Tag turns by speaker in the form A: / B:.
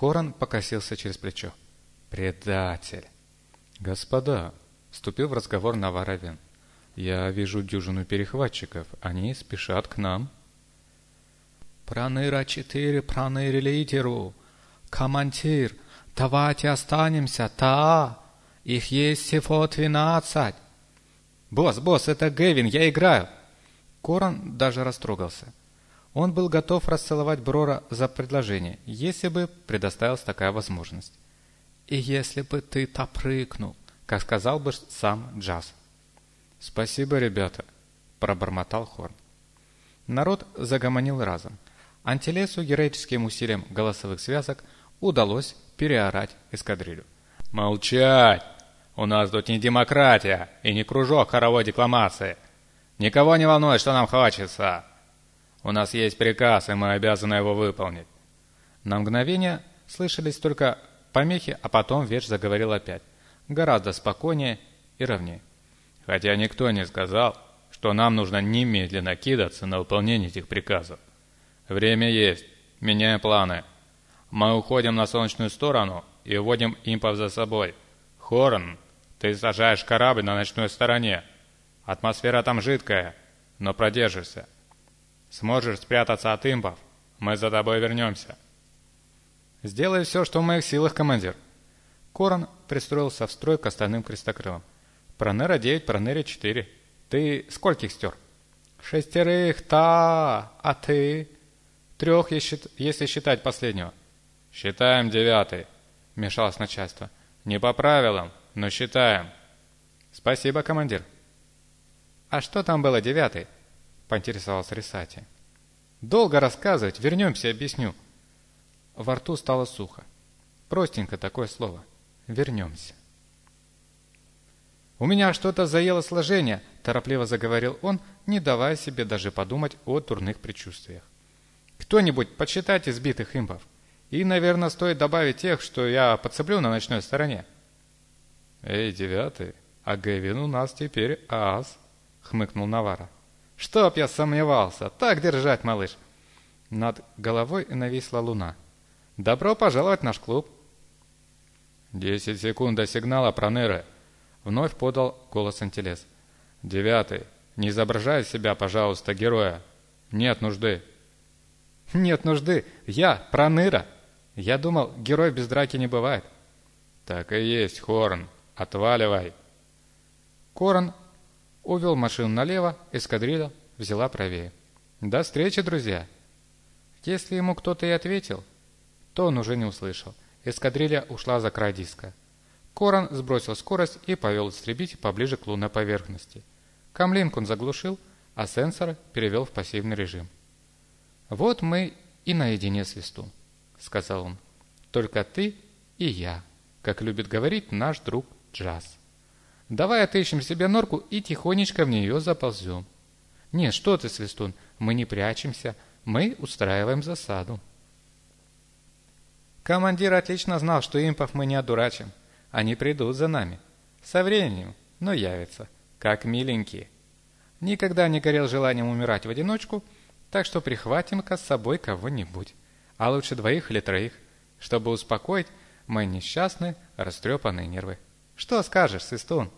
A: Коран покосился через плечо. «Предатель!» «Господа!» — вступил в разговор Наваровин. «Я вижу дюжину перехватчиков. Они спешат к нам».
B: «Проныра-4, проныре-лидеру! Командир, давайте останемся, та! Их есть всего двенадцать!»
A: «Босс, босс, это Гэвин, я играю!» Коран даже растрогался. Он был готов расцеловать Брора за предложение, если бы предоставилась такая возможность.
B: «И если бы ты топрыкнул», как сказал бы сам Джаз.
A: «Спасибо, ребята», — пробормотал Хорн. Народ загомонил разом. Антилесу героическим усилием голосовых связок удалось переорать эскадрилью. «Молчать! У нас тут не демократия и не кружок хоровой декламации. Никого не волнует, что нам хочется. У нас есть приказ, и мы обязаны его выполнить». На мгновение слышались только помехи, а потом Веч заговорил опять, гораздо спокойнее и ровнее. «Хотя никто не сказал, что нам нужно немедленно кидаться на выполнение этих приказов. Время есть, меняем планы. Мы уходим на солнечную сторону и уводим импов за собой. Хорн, ты сажаешь корабль на ночной стороне. Атмосфера там жидкая, но продержишься. Сможешь спрятаться от импов, мы за тобой вернемся. Сделай все, что в моих силах, командир. Корон пристроился в строй к остальным крестокрылам. Пронера 9, Пронера 4. Ты скольких стер? Шестерых, та, а ты? Трех, если считать последнего. Считаем девятый, вмешалось начальство. Не по правилам, но считаем. Спасибо, командир. А что там было девятый? Поинтересовался Рисати. Долго рассказывать, вернемся, объясню. Во рту стало сухо. Простенько такое слово. Вернемся. «У меня что-то заело сложение», – торопливо заговорил он, не давая себе даже подумать о дурных предчувствиях. Кто-нибудь подсчитать избитых импов. И, наверное, стоит добавить тех, что я подцеплю на ночной стороне. Эй, девятый, а Гэвин у нас теперь ас, хмыкнул Навара. Чтоб я сомневался, так держать, малыш. Над головой нависла луна. Добро пожаловать в наш клуб. Десять секунд до сигнала Пронеры. Вновь подал голос Антилес. Девятый, не изображай себя, пожалуйста, героя. Нет нужды. «Нет нужды. Я проныра. Я думал, герой без драки не бывает». «Так и есть, Хорн. Отваливай». Корн увел машину налево, эскадрилья взяла правее. «До встречи, друзья!» Если ему кто-то и ответил, то он уже не услышал. Эскадрилья ушла за край диска. Корон сбросил скорость и повел истребитель поближе к лунной поверхности. Камлинг он заглушил, а сенсоры перевел в пассивный режим. «Вот мы и наедине, Свистун», — сказал он. «Только ты и я, как любит говорить наш друг Джаз. Давай отыщем себе норку и тихонечко в нее заползем». «Нет, что ты, Свистун, мы не прячемся, мы устраиваем засаду». Командир отлично знал, что импов мы не одурачим. Они придут за нами. Со временем, но явятся, как миленькие. Никогда не горел желанием умирать в одиночку — так что прихватим-ка с собой кого-нибудь, а лучше двоих или троих, чтобы успокоить мои несчастные, растрепанные нервы. Что скажешь, Свистун?»